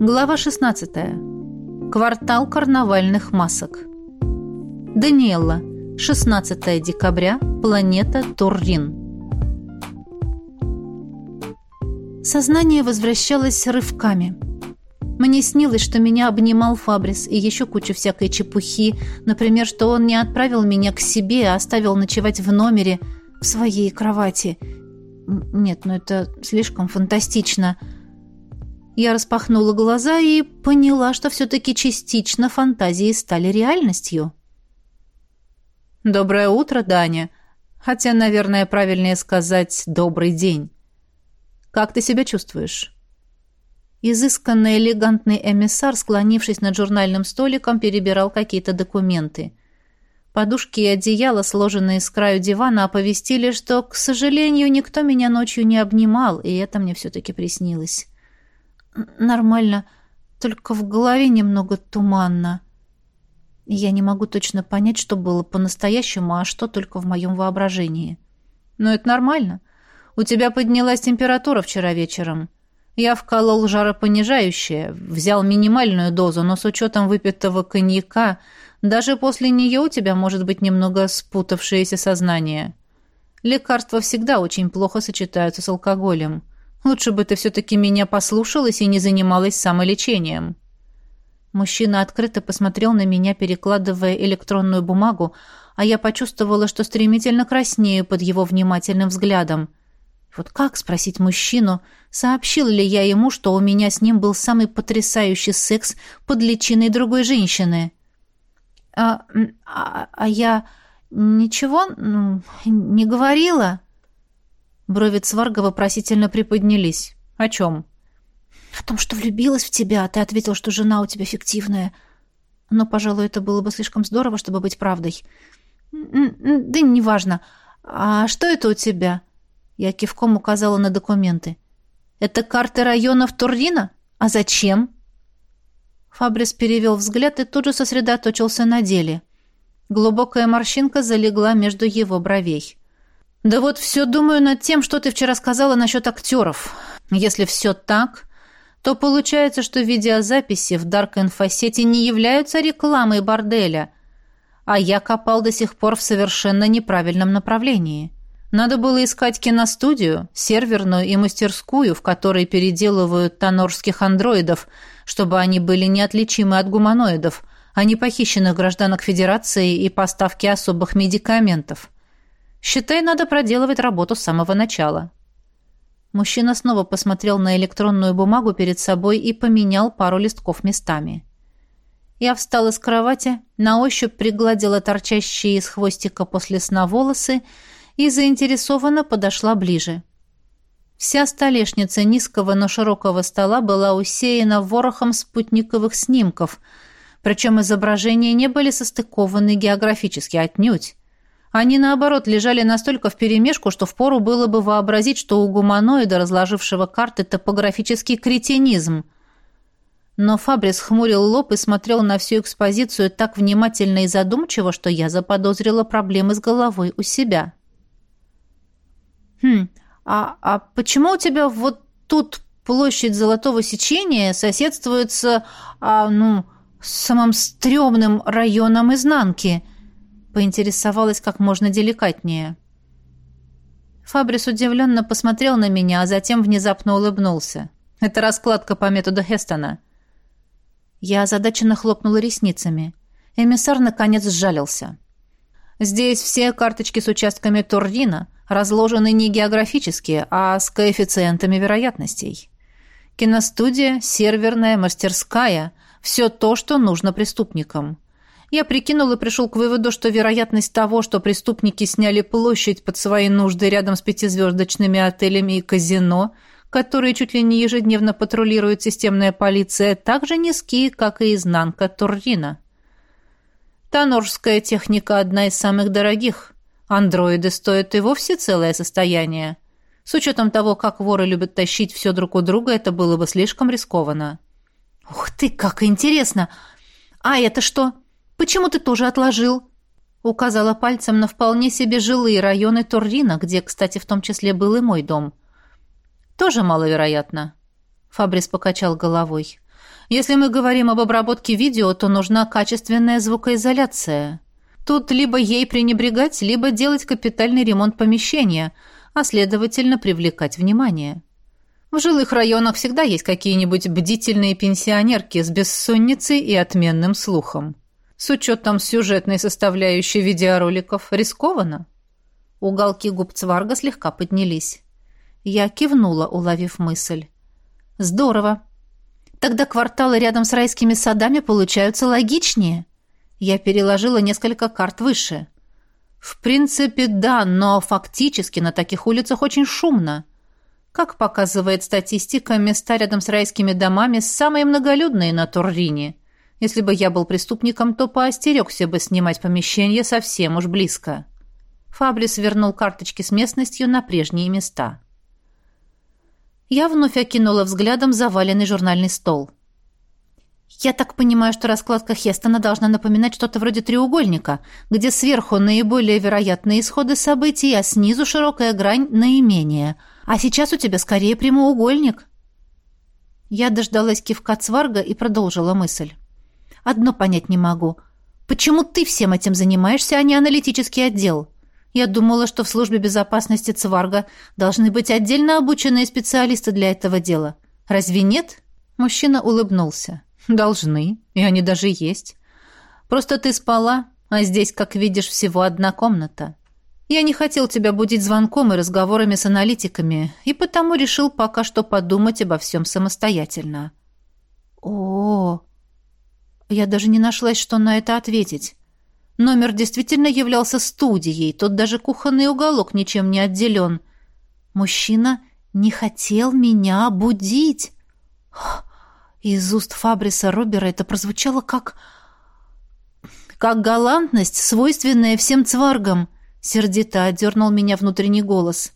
Глава 16. Квартал карнавальных масок. Даниэлла. 16 декабря. Планета Туррин. Сознание возвращалось рывками. Мне снилось, что меня обнимал Фабрис и еще куча всякой чепухи. Например, что он не отправил меня к себе, а оставил ночевать в номере, в своей кровати. Нет, ну это слишком фантастично. Я распахнула глаза и поняла, что все-таки частично фантазии стали реальностью. «Доброе утро, Даня. Хотя, наверное, правильнее сказать «добрый день». Как ты себя чувствуешь?» Изысканный элегантный эмиссар, склонившись над журнальным столиком, перебирал какие-то документы. Подушки и одеяло, сложенные с краю дивана, оповестили, что, к сожалению, никто меня ночью не обнимал, и это мне все-таки приснилось. «Нормально, только в голове немного туманно. Я не могу точно понять, что было по-настоящему, а что только в моем воображении». «Но это нормально. У тебя поднялась температура вчера вечером». Я вколол жаропонижающее, взял минимальную дозу, но с учетом выпитого коньяка, даже после нее у тебя может быть немного спутавшееся сознание. Лекарства всегда очень плохо сочетаются с алкоголем. Лучше бы ты все-таки меня послушалась и не занималась самолечением». Мужчина открыто посмотрел на меня, перекладывая электронную бумагу, а я почувствовала, что стремительно краснею под его внимательным взглядом. Вот как спросить мужчину, сообщил ли я ему, что у меня с ним был самый потрясающий секс под личиной другой женщины? А, а, а я ничего ну, не говорила? Брови Цварга вопросительно приподнялись. О чем? О том, что влюбилась в тебя, а ты ответил, что жена у тебя фиктивная. Но, пожалуй, это было бы слишком здорово, чтобы быть правдой. Да неважно. А что это у тебя? Я кивком указала на документы. «Это карты районов Туррина? А зачем?» Фабрис перевел взгляд и тут же сосредоточился на деле. Глубокая морщинка залегла между его бровей. «Да вот все думаю над тем, что ты вчера сказала насчет актеров. Если все так, то получается, что видеозаписи в Дарк-инфосете не являются рекламой борделя, а я копал до сих пор в совершенно неправильном направлении». Надо было искать киностудию, серверную и мастерскую, в которой переделывают тонорских андроидов, чтобы они были неотличимы от гуманоидов, а не похищенных гражданок Федерации и поставки особых медикаментов. Считай, надо проделывать работу с самого начала. Мужчина снова посмотрел на электронную бумагу перед собой и поменял пару листков местами. Я встала с кровати, на ощупь пригладила торчащие из хвостика после сна волосы и заинтересованно подошла ближе. Вся столешница низкого, но широкого стола была усеяна ворохом спутниковых снимков, причем изображения не были состыкованы географически отнюдь. Они, наоборот, лежали настолько вперемешку, что впору было бы вообразить, что у гуманоида, разложившего карты, топографический кретинизм. Но Фабрис хмурил лоб и смотрел на всю экспозицию так внимательно и задумчиво, что я заподозрила проблемы с головой у себя. «Хм, а, а почему у тебя вот тут площадь Золотого Сечения соседствует с, а, ну, самым стрёмным районом изнанки?» Поинтересовалась как можно деликатнее. Фабрис удивленно посмотрел на меня, а затем внезапно улыбнулся. «Это раскладка по методу Хестона». Я озадаченно хлопнула ресницами. Эмиссар наконец сжалился. «Здесь все карточки с участками Туррина, разложены не географически, а с коэффициентами вероятностей. Киностудия, серверная, мастерская – все то, что нужно преступникам. Я прикинул и пришел к выводу, что вероятность того, что преступники сняли площадь под свои нужды рядом с пятизвездочными отелями и казино, которые чуть ли не ежедневно патрулирует системная полиция, так же низки, как и изнанка Туррина. Танорская техника одна из самых дорогих – Андроиды стоят и вовсе целое состояние. С учетом того, как воры любят тащить все друг у друга, это было бы слишком рискованно. «Ух ты, как интересно! А это что? Почему ты тоже отложил?» Указала пальцем на вполне себе жилые районы Туррина, где, кстати, в том числе был и мой дом. «Тоже маловероятно». Фабрис покачал головой. Если мы говорим об обработке видео, то нужна качественная звукоизоляция. Тут либо ей пренебрегать, либо делать капитальный ремонт помещения, а следовательно привлекать внимание. В жилых районах всегда есть какие-нибудь бдительные пенсионерки с бессонницей и отменным слухом. С учетом сюжетной составляющей видеороликов рискованно. Уголки губ Цварга слегка поднялись. Я кивнула, уловив мысль. «Здорово. Тогда кварталы рядом с райскими садами получаются логичнее». Я переложила несколько карт выше. В принципе, да, но фактически на таких улицах очень шумно. Как показывает статистика, места рядом с райскими домами самые многолюдные на Туррине. Если бы я был преступником, то поостерегся бы снимать помещение совсем уж близко. Фабрис вернул карточки с местностью на прежние места. Я вновь окинула взглядом заваленный журнальный стол. Я так понимаю, что раскладка Хестона должна напоминать что-то вроде треугольника, где сверху наиболее вероятные исходы событий, а снизу широкая грань наименее. А сейчас у тебя скорее прямоугольник. Я дождалась кивка Цварга и продолжила мысль. Одно понять не могу. Почему ты всем этим занимаешься, а не аналитический отдел? Я думала, что в службе безопасности Цварга должны быть отдельно обученные специалисты для этого дела. Разве нет? Мужчина улыбнулся. Должны, и они даже есть. Просто ты спала, а здесь, как видишь, всего одна комната. Я не хотел тебя будить звонком и разговорами с аналитиками, и потому решил пока что подумать обо всем самостоятельно. О, я даже не нашлась, что на это ответить. Номер действительно являлся студией, тут даже кухонный уголок ничем не отделен. Мужчина не хотел меня будить. Из уст Фабриса Робера это прозвучало как... как галантность, свойственная всем цваргам. Сердито отдернул меня внутренний голос.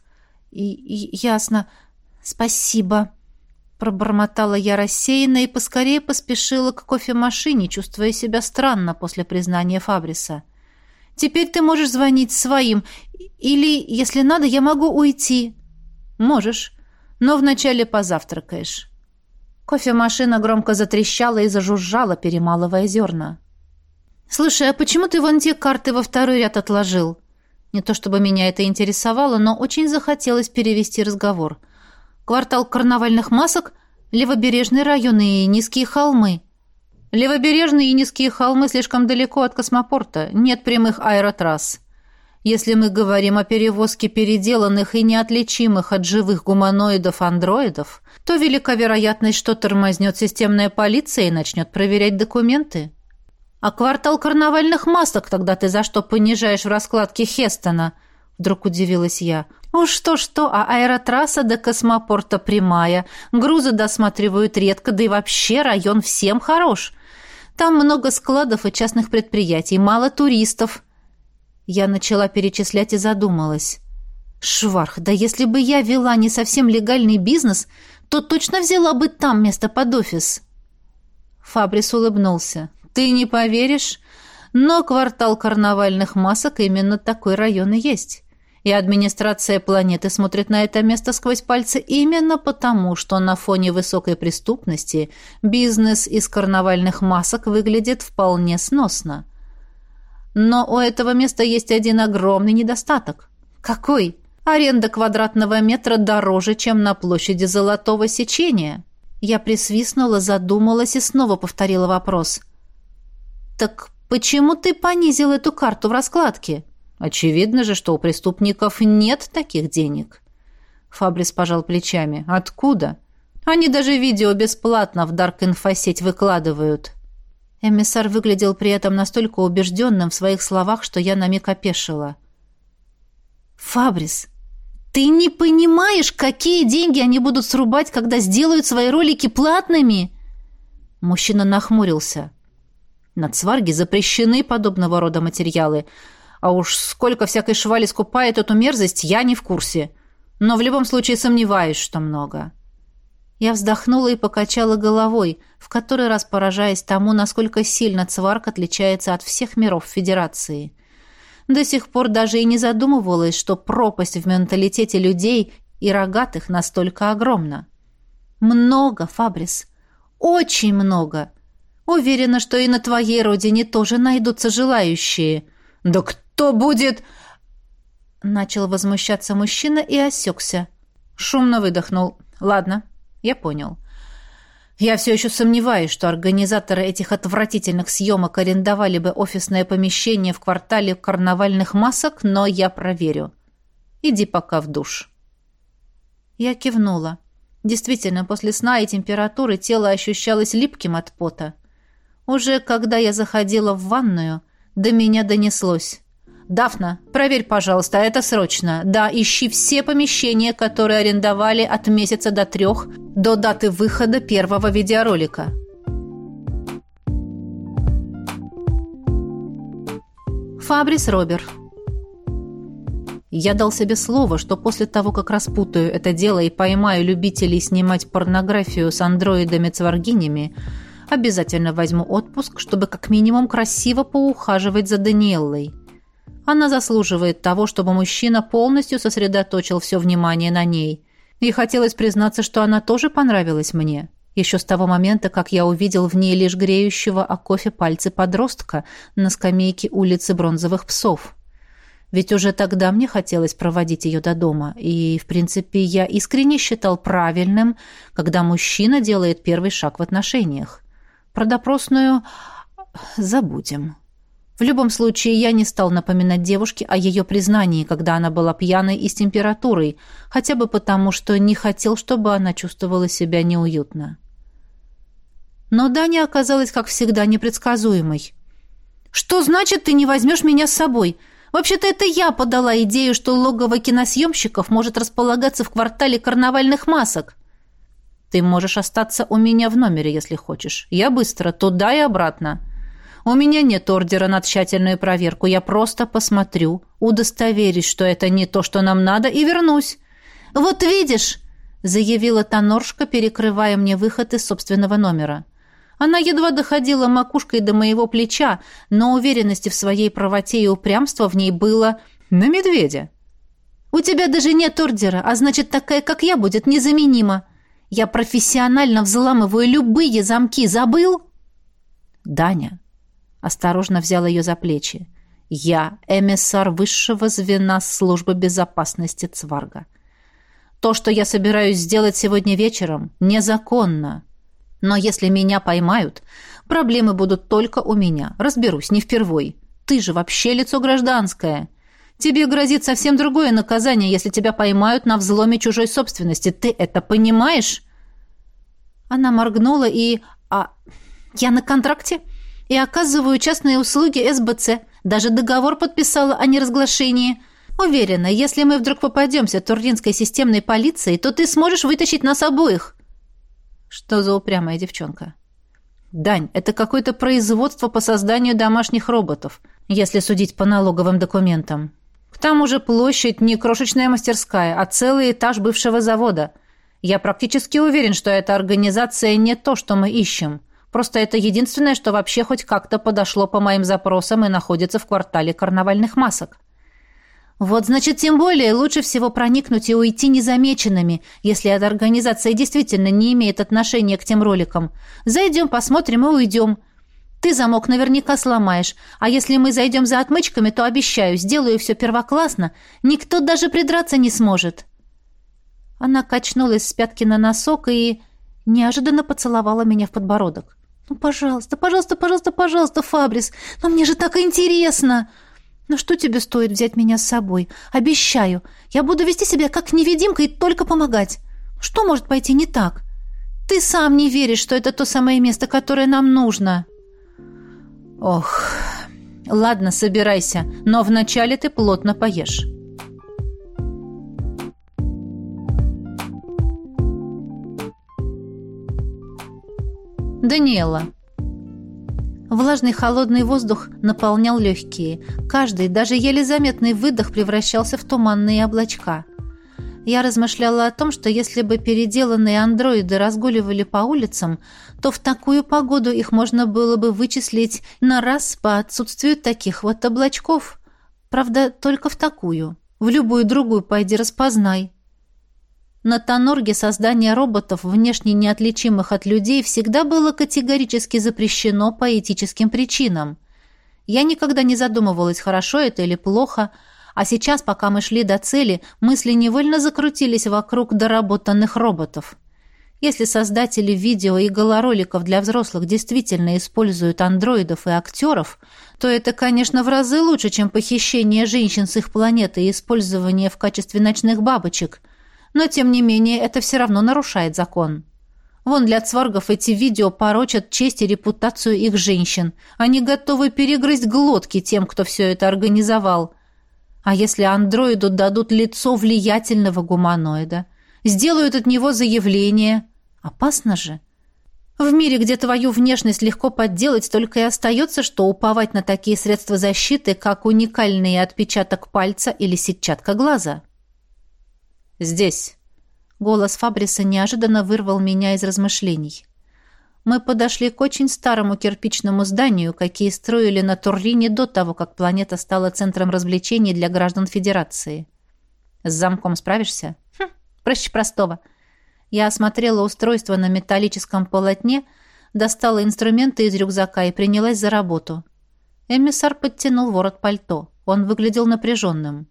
И, и ясно. Спасибо. Пробормотала я рассеянно и поскорее поспешила к кофемашине, чувствуя себя странно после признания Фабриса. «Теперь ты можешь звонить своим. Или, если надо, я могу уйти». «Можешь, но вначале позавтракаешь». Кофемашина громко затрещала и зажужжала, перемалывая зерна. «Слушай, а почему ты вон те карты во второй ряд отложил?» Не то чтобы меня это интересовало, но очень захотелось перевести разговор. «Квартал карнавальных масок, левобережные районы и низкие холмы». «Левобережные и низкие холмы слишком далеко от космопорта, нет прямых аэротрасс». Если мы говорим о перевозке переделанных и неотличимых от живых гуманоидов-андроидов, то велика вероятность, что тормознет системная полиция и начнет проверять документы. А квартал карнавальных масок тогда ты за что понижаешь в раскладке Хестона? Вдруг удивилась я. Уж что-что, а аэротрасса до космопорта прямая. Грузы досматривают редко, да и вообще район всем хорош. Там много складов и частных предприятий, мало туристов. Я начала перечислять и задумалась. Шварх, да если бы я вела не совсем легальный бизнес, то точно взяла бы там место под офис. Фабрис улыбнулся. Ты не поверишь, но квартал карнавальных масок именно такой район и есть. И администрация планеты смотрит на это место сквозь пальцы именно потому, что на фоне высокой преступности бизнес из карнавальных масок выглядит вполне сносно. Но у этого места есть один огромный недостаток. Какой? Аренда квадратного метра дороже, чем на площади Золотого Сечения. Я присвистнула, задумалась и снова повторила вопрос. «Так почему ты понизил эту карту в раскладке?» «Очевидно же, что у преступников нет таких денег». Фабрис пожал плечами. «Откуда? Они даже видео бесплатно в Дарк-инфосеть выкладывают». Эмиссар выглядел при этом настолько убежденным в своих словах, что я на миг опешила. «Фабрис, ты не понимаешь, какие деньги они будут срубать, когда сделают свои ролики платными?» Мужчина нахмурился. На Цварге запрещены подобного рода материалы. А уж сколько всякой швали скупает эту мерзость, я не в курсе. Но в любом случае сомневаюсь, что много. Я вздохнула и покачала головой, в который раз поражаясь тому, насколько сильно Цварк отличается от всех миров Федерации. До сих пор даже и не задумывалась, что пропасть в менталитете людей и рогатых настолько огромна. Много, Фабрис, Очень много. Уверена, что и на твоей родине тоже найдутся желающие. Да кто будет... Начал возмущаться мужчина и осекся. Шумно выдохнул. Ладно, я понял. Я все еще сомневаюсь, что организаторы этих отвратительных съемок арендовали бы офисное помещение в квартале карнавальных масок, но я проверю. Иди пока в душ. Я кивнула. Действительно, после сна и температуры тело ощущалось липким от пота. Уже когда я заходила в ванную, до меня донеслось. «Дафна, проверь, пожалуйста, это срочно. Да, ищи все помещения, которые арендовали от месяца до трех, до даты выхода первого видеоролика». Фабрис Робер я дал себе слово, что после того, как распутаю это дело и поймаю любителей снимать порнографию с андроидами-цваргинями, обязательно возьму отпуск, чтобы как минимум красиво поухаживать за Даниэллой. Она заслуживает того, чтобы мужчина полностью сосредоточил все внимание на ней. И хотелось признаться, что она тоже понравилась мне. Еще с того момента, как я увидел в ней лишь греющего о кофе пальцы подростка на скамейке улицы Бронзовых псов. Ведь уже тогда мне хотелось проводить ее до дома, и, в принципе, я искренне считал правильным, когда мужчина делает первый шаг в отношениях. Про допросную забудем. В любом случае, я не стал напоминать девушке о ее признании, когда она была пьяной и с температурой, хотя бы потому, что не хотел, чтобы она чувствовала себя неуютно. Но Даня оказалась, как всегда, непредсказуемой. «Что значит, ты не возьмешь меня с собой?» Вообще-то это я подала идею, что логово киносъемщиков может располагаться в квартале карнавальных масок. Ты можешь остаться у меня в номере, если хочешь. Я быстро, туда и обратно. У меня нет ордера на тщательную проверку. Я просто посмотрю, удостоверюсь, что это не то, что нам надо, и вернусь. Вот видишь, заявила Тоноршка, перекрывая мне выход из собственного номера. Она едва доходила макушкой до моего плеча, но уверенности в своей правоте и упрямства в ней было на медведя. «У тебя даже нет ордера, а значит, такая, как я, будет незаменима. Я профессионально взламываю любые замки. Забыл?» «Даня», — осторожно взял ее за плечи, — «я эмиссар высшего звена службы безопасности Цварга. То, что я собираюсь сделать сегодня вечером, незаконно». Но если меня поймают, проблемы будут только у меня. Разберусь, не впервой. Ты же вообще лицо гражданское. Тебе грозит совсем другое наказание, если тебя поймают на взломе чужой собственности. Ты это понимаешь?» Она моргнула и... «А я на контракте и оказываю частные услуги СБЦ. Даже договор подписала о неразглашении. Уверена, если мы вдруг попадемся туринской системной полиции, то ты сможешь вытащить нас обоих». Что за упрямая девчонка? Дань, это какое-то производство по созданию домашних роботов, если судить по налоговым документам. К тому же площадь не крошечная мастерская, а целый этаж бывшего завода. Я практически уверен, что эта организация не то, что мы ищем. Просто это единственное, что вообще хоть как-то подошло по моим запросам и находится в квартале карнавальных масок. Вот, значит, тем более лучше всего проникнуть и уйти незамеченными, если эта организация действительно не имеет отношения к тем роликам. Зайдем, посмотрим и уйдем. Ты замок наверняка сломаешь, а если мы зайдем за отмычками, то обещаю, сделаю все первоклассно, никто даже придраться не сможет». Она качнулась с пятки на носок и неожиданно поцеловала меня в подбородок. «Ну, пожалуйста, пожалуйста, пожалуйста, пожалуйста, Фабрис, но мне же так интересно!» «Но что тебе стоит взять меня с собой? Обещаю, я буду вести себя как невидимка и только помогать. Что может пойти не так? Ты сам не веришь, что это то самое место, которое нам нужно». «Ох, ладно, собирайся, но вначале ты плотно поешь». Даниэла. Влажный холодный воздух наполнял легкие. Каждый, даже еле заметный выдох превращался в туманные облачка. Я размышляла о том, что если бы переделанные андроиды разгуливали по улицам, то в такую погоду их можно было бы вычислить на раз по отсутствию таких вот облачков. Правда, только в такую. В любую другую пойди распознай. На Тонорге создание роботов, внешне неотличимых от людей, всегда было категорически запрещено по этическим причинам. Я никогда не задумывалась, хорошо это или плохо, а сейчас, пока мы шли до цели, мысли невольно закрутились вокруг доработанных роботов. Если создатели видео и голороликов для взрослых действительно используют андроидов и актеров, то это, конечно, в разы лучше, чем похищение женщин с их планеты и использование в качестве ночных бабочек – но, тем не менее, это все равно нарушает закон. Вон для цваргов эти видео порочат честь и репутацию их женщин. Они готовы перегрызть глотки тем, кто все это организовал. А если андроиду дадут лицо влиятельного гуманоида? Сделают от него заявление. Опасно же. В мире, где твою внешность легко подделать, только и остается, что уповать на такие средства защиты, как уникальный отпечаток пальца или сетчатка глаза. «Здесь». Голос Фабриса неожиданно вырвал меня из размышлений. Мы подошли к очень старому кирпичному зданию, какие строили на Туррине до того, как планета стала центром развлечений для граждан Федерации. «С замком справишься?» «Хм, проще простого». Я осмотрела устройство на металлическом полотне, достала инструменты из рюкзака и принялась за работу. Эмиссар подтянул ворот пальто. Он выглядел напряженным.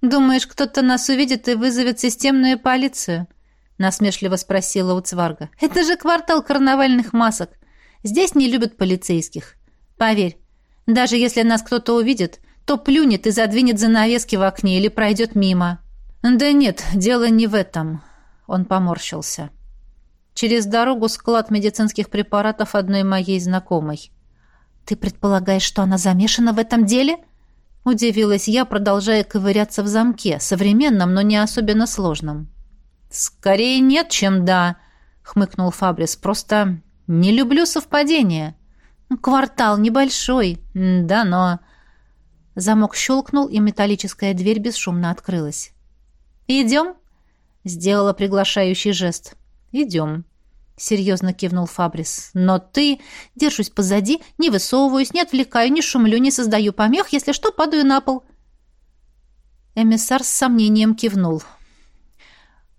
«Думаешь, кто-то нас увидит и вызовет системную полицию?» — насмешливо спросила Уцварга. «Это же квартал карнавальных масок. Здесь не любят полицейских. Поверь, даже если нас кто-то увидит, то плюнет и задвинет занавески в окне или пройдет мимо». «Да нет, дело не в этом», — он поморщился. «Через дорогу склад медицинских препаратов одной моей знакомой». «Ты предполагаешь, что она замешана в этом деле?» Удивилась я, продолжая ковыряться в замке, современном, но не особенно сложном. «Скорее нет, чем да», — хмыкнул Фабрис. «Просто не люблю совпадения». «Ну, «Квартал небольшой». «Да, но...» Замок щелкнул, и металлическая дверь бесшумно открылась. «Идем?» — сделала приглашающий жест. «Идем», — серьезно кивнул Фабрис. «Но ты...» «Держусь позади, не высовываюсь, не отвлекаю, не шумлю, не создаю помех, если что, падаю на пол». Эмиссар с сомнением кивнул.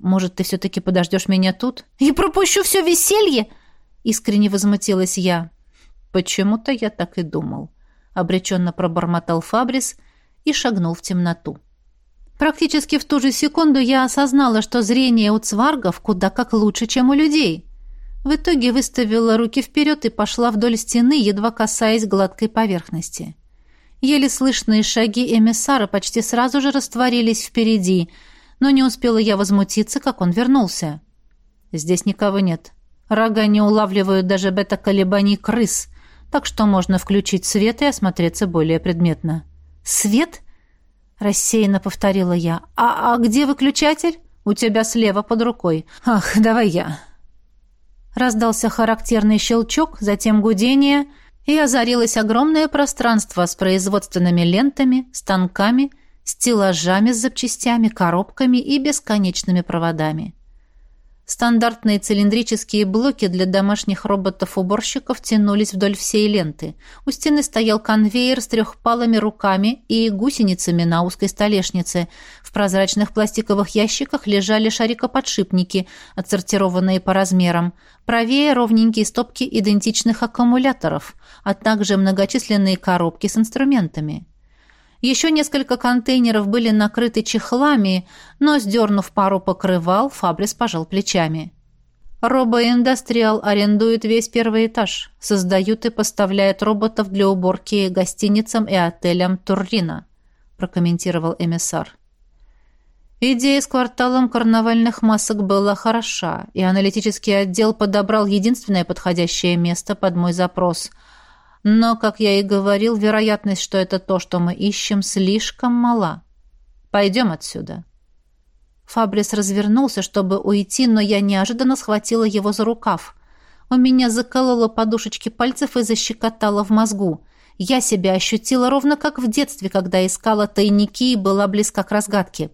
«Может, ты все-таки подождешь меня тут?» «И пропущу все веселье!» — искренне возмутилась я. «Почему-то я так и думал», — обреченно пробормотал Фабрис и шагнул в темноту. Практически в ту же секунду я осознала, что зрение у цваргов куда как лучше, чем у людей. В итоге выставила руки вперед и пошла вдоль стены, едва касаясь гладкой поверхности. Еле слышные шаги эмиссара почти сразу же растворились впереди, но не успела я возмутиться, как он вернулся. Здесь никого нет. Рога не улавливают даже бета-колебаний крыс, так что можно включить свет и осмотреться более предметно. «Свет?» — рассеянно повторила я. «А, а где выключатель?» «У тебя слева под рукой». «Ах, давай я». Раздался характерный щелчок, затем гудение, и озарилось огромное пространство с производственными лентами, станками, стеллажами с запчастями, коробками и бесконечными проводами. Стандартные цилиндрические блоки для домашних роботов-уборщиков тянулись вдоль всей ленты. У стены стоял конвейер с трехпалыми руками и гусеницами на узкой столешнице. В прозрачных пластиковых ящиках лежали шарикоподшипники, отсортированные по размерам. Правее ровненькие стопки идентичных аккумуляторов, а также многочисленные коробки с инструментами. Еще несколько контейнеров были накрыты чехлами, но, сдернув пару покрывал, Фабрис пожал плечами. «Робоиндастриал арендует весь первый этаж, создают и поставляют роботов для уборки гостиницам и отелям Туррина», прокомментировал эмиссар. Идея с кварталом карнавальных масок была хороша, и аналитический отдел подобрал единственное подходящее место под мой запрос – но, как я и говорил, вероятность, что это то, что мы ищем, слишком мала. Пойдем отсюда». Фабрис развернулся, чтобы уйти, но я неожиданно схватила его за рукав. У меня закололо подушечки пальцев и защекотало в мозгу. Я себя ощутила ровно как в детстве, когда искала тайники и была близка к разгадке.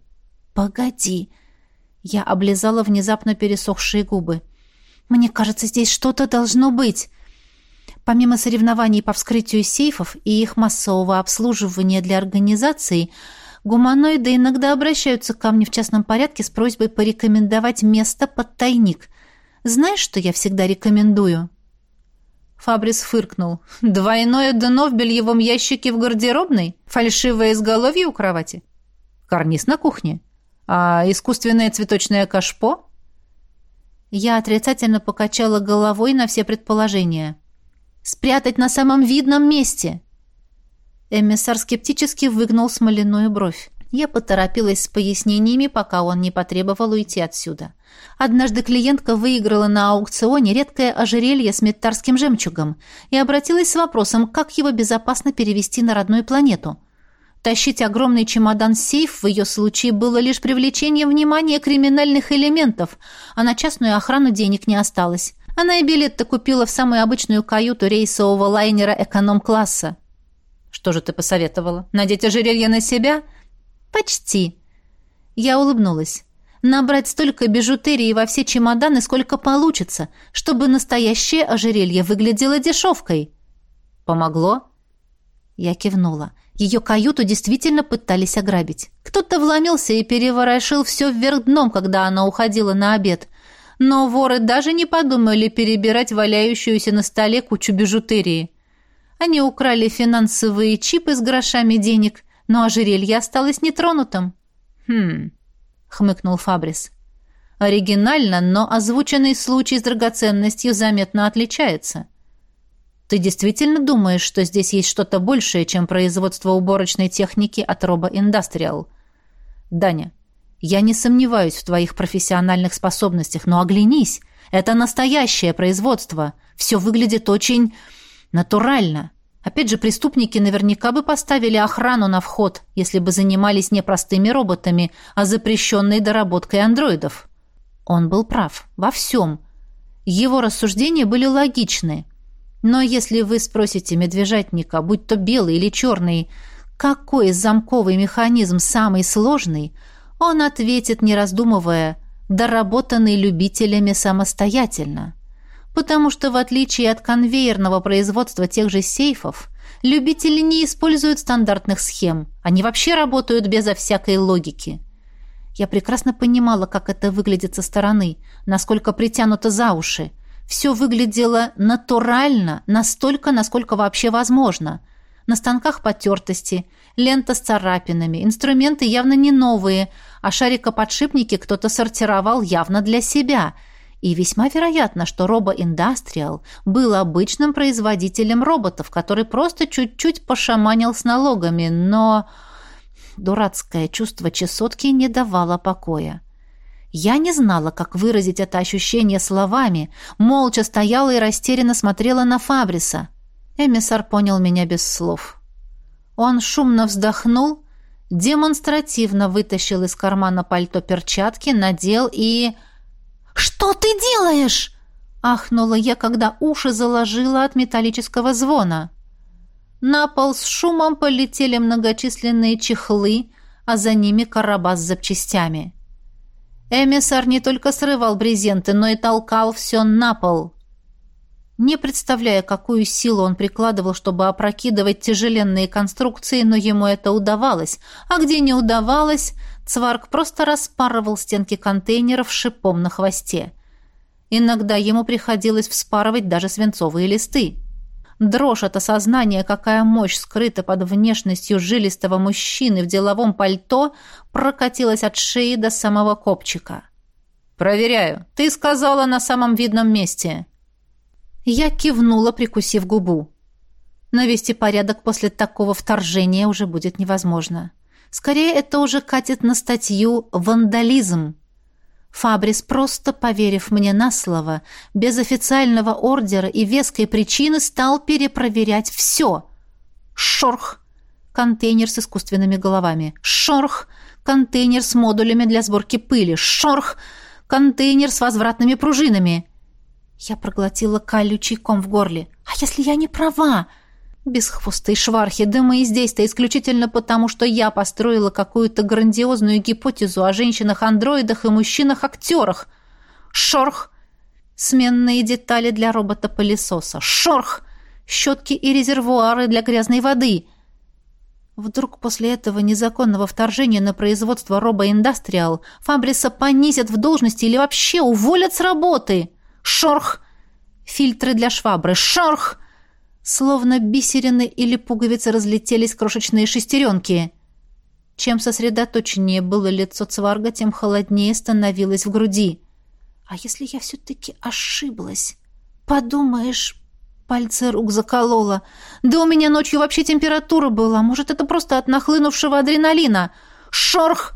«Погоди!» Я облизала внезапно пересохшие губы. «Мне кажется, здесь что-то должно быть!» Помимо соревнований по вскрытию сейфов и их массового обслуживания для организаций, Гуманоиды иногда обращаются ко мне в частном порядке с просьбой порекомендовать место под тайник. Знаешь, что я всегда рекомендую?» Фабрис фыркнул. «Двойное дно в бельевом ящике в гардеробной? Фальшивое изголовье у кровати? Карниз на кухне? А искусственное цветочное кашпо?» Я отрицательно покачала головой на все предположения. «Спрятать на самом видном месте!» Эмиссар скептически выгнул смоляную бровь. Я поторопилась с пояснениями, пока он не потребовал уйти отсюда. Однажды клиентка выиграла на аукционе редкое ожерелье с метарским жемчугом и обратилась с вопросом, как его безопасно перевести на родную планету. Тащить огромный чемодан-сейф в ее случае было лишь привлечением внимания криминальных элементов, а на частную охрану денег не осталось. Она и билет-то купила в самую обычную каюту рейсового лайнера эконом-класса. «Что же ты посоветовала? Надеть ожерелье на себя?» «Почти». Я улыбнулась. «Набрать столько бижутерии во все чемоданы, сколько получится, чтобы настоящее ожерелье выглядело дешевкой». «Помогло?» Я кивнула. Ее каюту действительно пытались ограбить. Кто-то вломился и переворошил все вверх дном, когда она уходила на обед. Но воры даже не подумали перебирать валяющуюся на столе кучу бижутерии. Они украли финансовые чипы с грошами денег, но ожерелье осталось нетронутым. «Хм», — хмыкнул Фабрис. «Оригинально, но озвученный случай с драгоценностью заметно отличается. Ты действительно думаешь, что здесь есть что-то большее, чем производство уборочной техники от Робо Индастриал? Даня, я не сомневаюсь в твоих профессиональных способностях, но оглянись, это настоящее производство. Все выглядит очень Натурально. Опять же, преступники наверняка бы поставили охрану на вход, если бы занимались не простыми роботами, а запрещенной доработкой андроидов. Он был прав. Во всем. Его рассуждения были логичны. Но если вы спросите медвежатника, будь то белый или черный, какой замковый механизм самый сложный, он ответит, не раздумывая, доработанный любителями самостоятельно потому что в отличие от конвейерного производства тех же сейфов, любители не используют стандартных схем. Они вообще работают безо всякой логики. Я прекрасно понимала, как это выглядит со стороны, насколько притянуто за уши. Все выглядело натурально, настолько, насколько вообще возможно. На станках потертости, лента с царапинами, инструменты явно не новые, а шарикоподшипники кто-то сортировал явно для себя – и весьма вероятно, что Робо Индастриал был обычным производителем роботов, который просто чуть-чуть пошаманил с налогами, но дурацкое чувство чесотки не давало покоя. Я не знала, как выразить это ощущение словами, молча стояла и растерянно смотрела на Фабриса. Эмиссар понял меня без слов. Он шумно вздохнул, демонстративно вытащил из кармана пальто перчатки, надел и... «Что ты делаешь?» — ахнула я, когда уши заложила от металлического звона. На пол с шумом полетели многочисленные чехлы, а за ними короба с запчастями. Эмиссар не только срывал брезенты, но и толкал все на пол. Не представляя, какую силу он прикладывал, чтобы опрокидывать тяжеленные конструкции, но ему это удавалось, а где не удавалось, Цварк просто распарывал стенки контейнеров шипом на хвосте. Иногда ему приходилось вспарывать даже свинцовые листы. Дрожь от осознания, какая мощь скрыта под внешностью жилистого мужчины в деловом пальто, прокатилась от шеи до самого копчика. «Проверяю. Ты сказала на самом видном месте». Я кивнула, прикусив губу. Навести порядок после такого вторжения уже будет невозможно. Скорее, это уже катит на статью «Вандализм». Фабрис, просто поверив мне на слово, без официального ордера и веской причины стал перепроверять все. Шорх! Контейнер с искусственными головами. Шорх! Контейнер с модулями для сборки пыли. Шорх! Контейнер с возвратными пружинами. Я проглотила колючий ком в горле. «А если я не права?» Бесхвостые швархи, да мы и здесь-то исключительно потому, что я построила какую-то грандиозную гипотезу о женщинах-андроидах и мужчинах-актерах. Шорх! Сменные детали для робота-пылесоса. Шорх! Щетки и резервуары для грязной воды. Вдруг после этого незаконного вторжения на производство робоиндастриал Фабриса понизят в должности или вообще уволят с работы? Шорх! Фильтры для швабры. Шорх! Словно бисерины или пуговицы разлетелись крошечные шестеренки. Чем сосредоточеннее было лицо Цварга, тем холоднее становилось в груди. А если я все-таки ошиблась? Подумаешь, пальцы рук заколола. Да у меня ночью вообще температура была. Может, это просто от нахлынувшего адреналина. Шорх!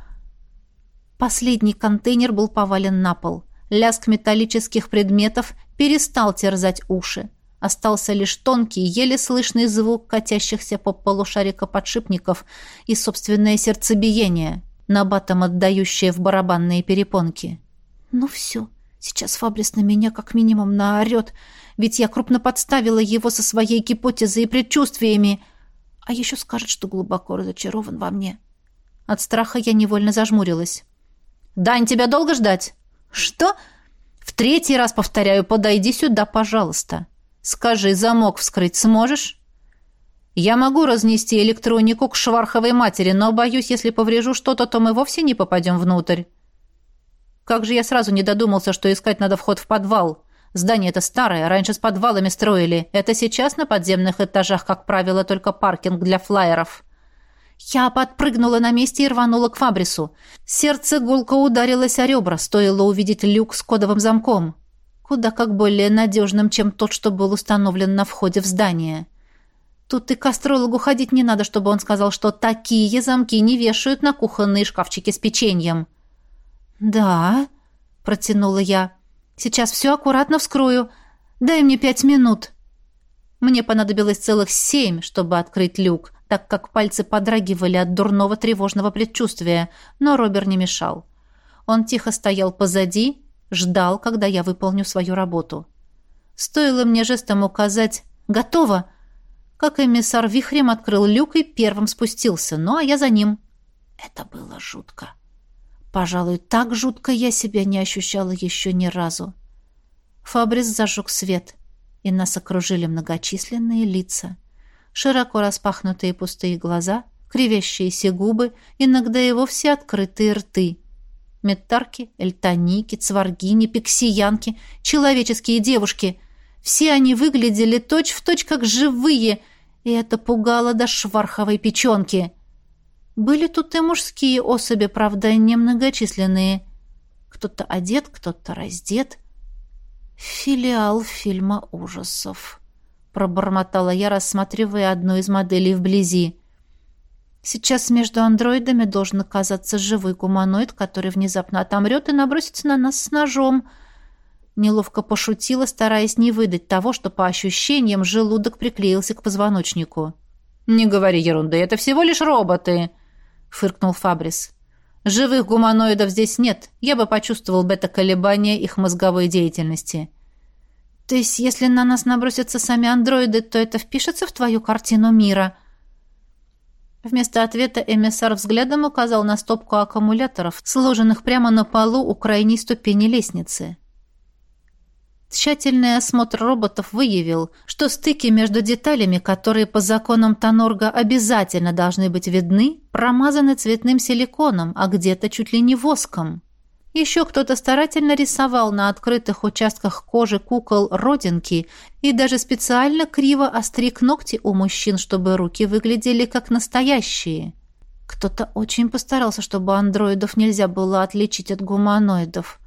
Последний контейнер был повален на пол. Лязг металлических предметов перестал терзать уши. Остался лишь тонкий, еле слышный звук катящихся по полу шарика подшипников и собственное сердцебиение, набатом отдающее в барабанные перепонки. «Ну все, сейчас Фабрис на меня как минимум наорет, ведь я крупно подставила его со своей гипотезой и предчувствиями, а еще скажет, что глубоко разочарован во мне». От страха я невольно зажмурилась. «Дань, тебя долго ждать?» «Что?» «В третий раз повторяю, подойди сюда, пожалуйста. Скажи, замок вскрыть сможешь?» «Я могу разнести электронику к шварховой матери, но, боюсь, если поврежу что-то, то мы вовсе не попадем внутрь». «Как же я сразу не додумался, что искать надо вход в подвал?» Здание это старое, раньше с подвалами строили. Это сейчас на подземных этажах, как правило, только паркинг для флайеров. Я подпрыгнула на месте и рванула к Фабрису. Сердце гулко ударилось о ребра, стоило увидеть люк с кодовым замком. Куда как более надежным, чем тот, что был установлен на входе в здание. Тут и к астрологу ходить не надо, чтобы он сказал, что такие замки не вешают на кухонные шкафчики с печеньем. «Да», — протянула я, — «сейчас все аккуратно вскрою. Дай мне пять минут». Мне понадобилось целых семь, чтобы открыть люк, так как пальцы подрагивали от дурного тревожного предчувствия, но Робер не мешал. Он тихо стоял позади, ждал, когда я выполню свою работу. Стоило мне жестом указать «Готово!», как эмиссар вихрем открыл люк и первым спустился, ну а я за ним. Это было жутко. Пожалуй, так жутко я себя не ощущала еще ни разу. Фабрис зажег свет, и нас окружили многочисленные лица широко распахнутые пустые глаза, кривящиеся губы, иногда и вовсе открытые рты. Метарки, эльтоники, цваргини, пиксиянки, человеческие девушки. Все они выглядели точь-в-точь как живые, и это пугало до шварховой печенки. Были тут и мужские особи, правда, немногочисленные. Кто-то одет, кто-то раздет. Филиал фильма ужасов пробормотала я, рассматривая одну из моделей вблизи. Сейчас между андроидами должен оказаться живой гуманоид, который внезапно отомрет и набросится на нас с ножом. Неловко пошутила, стараясь не выдать того, что по ощущениям желудок приклеился к позвоночнику. «Не говори ерунды, это всего лишь роботы!» — фыркнул Фабрис. «Живых гуманоидов здесь нет. Я бы почувствовал бета-колебания их мозговой деятельности». То есть, если на нас набросятся сами андроиды, то это впишется в твою картину мира?» Вместо ответа эмиссар взглядом указал на стопку аккумуляторов, сложенных прямо на полу у крайней ступени лестницы. Тщательный осмотр роботов выявил, что стыки между деталями, которые по законам Тонорга обязательно должны быть видны, промазаны цветным силиконом, а где-то чуть ли не воском. Еще кто-то старательно рисовал на открытых участках кожи кукол родинки и даже специально криво остриг ногти у мужчин, чтобы руки выглядели как настоящие. Кто-то очень постарался, чтобы андроидов нельзя было отличить от гуманоидов.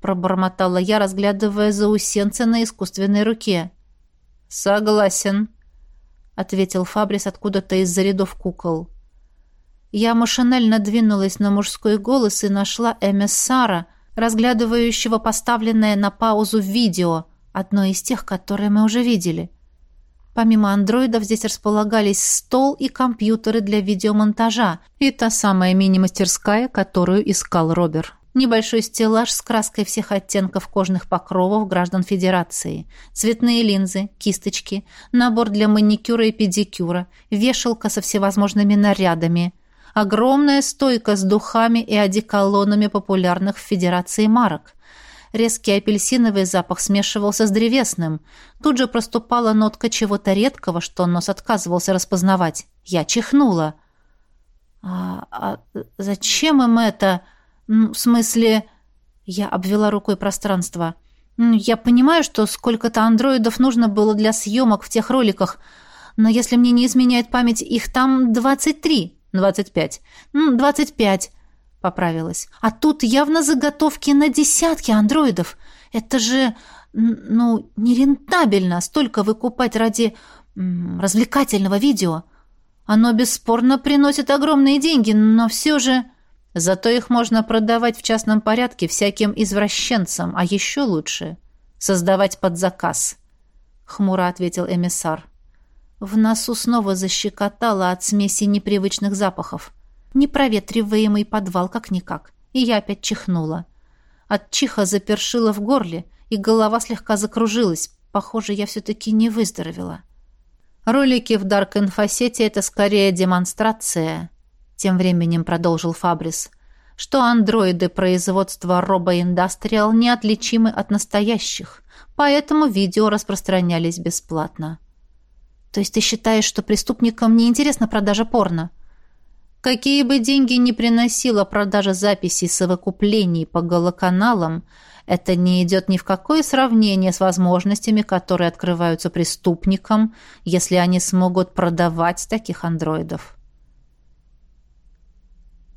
Пробормотала я, разглядывая заусенцы на искусственной руке. «Согласен», — ответил Фабрис откуда-то из-за рядов кукол. Я машинально двинулась на мужской голос и нашла эмиссара, разглядывающего поставленное на паузу видео, одно из тех, которые мы уже видели. Помимо андроидов здесь располагались стол и компьютеры для видеомонтажа и та самая мини-мастерская, которую искал Робер. Небольшой стеллаж с краской всех оттенков кожных покровов граждан Федерации, цветные линзы, кисточки, набор для маникюра и педикюра, вешалка со всевозможными нарядами – Огромная стойка с духами и одеколонами популярных в Федерации марок. Резкий апельсиновый запах смешивался с древесным. Тут же проступала нотка чего-то редкого, что нос отказывался распознавать. Я чихнула. «А, а зачем им это? Ну, в смысле...» Я обвела рукой пространство. «Я понимаю, что сколько-то андроидов нужно было для съемок в тех роликах, но если мне не изменяет память, их там двадцать три, двадцать пять, двадцать пять», — поправилась. «А тут явно заготовки на десятки андроидов. Это же, ну, нерентабельно столько выкупать ради развлекательного видео. Оно бесспорно приносит огромные деньги, но все же... Зато их можно продавать в частном порядке всяким извращенцам, а еще лучше — создавать под заказ», — хмуро ответил эмиссар. В носу снова защекотало от смеси непривычных запахов. Непроветриваемый подвал как-никак, и я опять чихнула. От чиха запершило в горле, и голова слегка закружилась. Похоже, я все-таки не выздоровела. Ролики в Dark Инфосете — это скорее демонстрация, тем временем продолжил Фабрис, что андроиды производства RoboIndustrial неотличимы от настоящих, поэтому видео распространялись бесплатно. То есть ты считаешь, что преступникам не интересна продажа порно? Какие бы деньги ни приносила продажа записей совокуплений по голоканалам, это не идет ни в какое сравнение с возможностями, которые открываются преступникам, если они смогут продавать таких андроидов.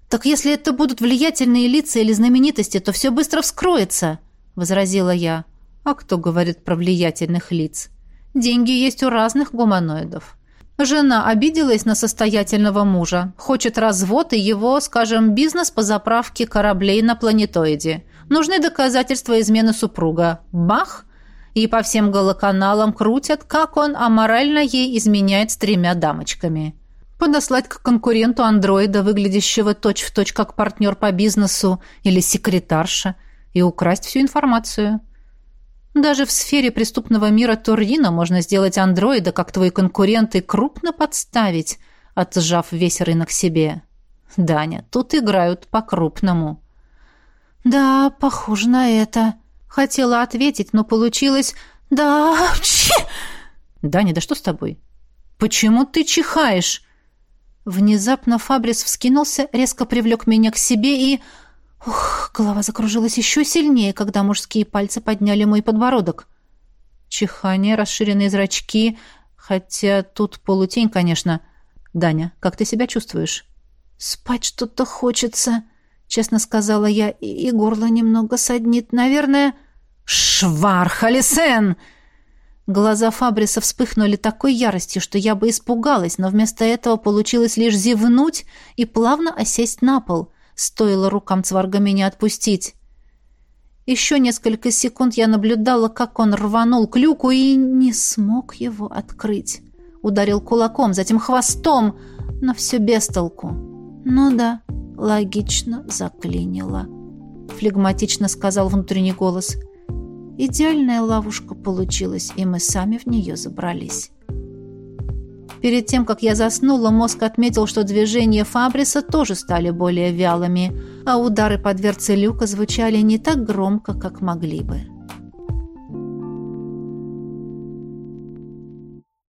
«Так если это будут влиятельные лица или знаменитости, то все быстро вскроется», — возразила я. «А кто говорит про влиятельных лиц? Деньги есть у разных гуманоидов. Жена обиделась на состоятельного мужа, хочет развод и его, скажем, бизнес по заправке кораблей на планетоиде. Нужны доказательства измены супруга. Бах! И по всем голоканалам крутят, как он аморально ей изменяет с тремя дамочками. Подослать к конкуренту андроида, выглядящего точь-в-точь точь как партнер по бизнесу или секретарша, и украсть всю информацию. Даже в сфере преступного мира Турина можно сделать андроида, как твой конкурент, и крупно подставить, отжав весь рынок себе. Даня, тут играют по-крупному. Да, похоже на это. Хотела ответить, но получилось... Да, чи! Даня, да что с тобой? Почему ты чихаешь? Внезапно Фабрис вскинулся, резко привлек меня к себе и... Ух, голова закружилась еще сильнее, когда мужские пальцы подняли мой подбородок. Чихание, расширенные зрачки, хотя тут полутень, конечно. Даня, как ты себя чувствуешь? Спать что-то хочется, честно сказала я, и, и горло немного саднит. Наверное, Швархалисен! Глаза Фабриса вспыхнули такой яростью, что я бы испугалась, но вместо этого получилось лишь зевнуть и плавно осесть на пол — Стоило рукам цварга меня отпустить. Еще несколько секунд я наблюдала, как он рванул к люку и не смог его открыть. Ударил кулаком, затем хвостом, но все без толку. «Ну да, логично заклинило», — флегматично сказал внутренний голос. «Идеальная ловушка получилась, и мы сами в нее забрались». Перед тем, как я заснула, мозг отметил, что движения Фабриса тоже стали более вялыми, а удары по дверце люка звучали не так громко, как могли бы.